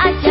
allá.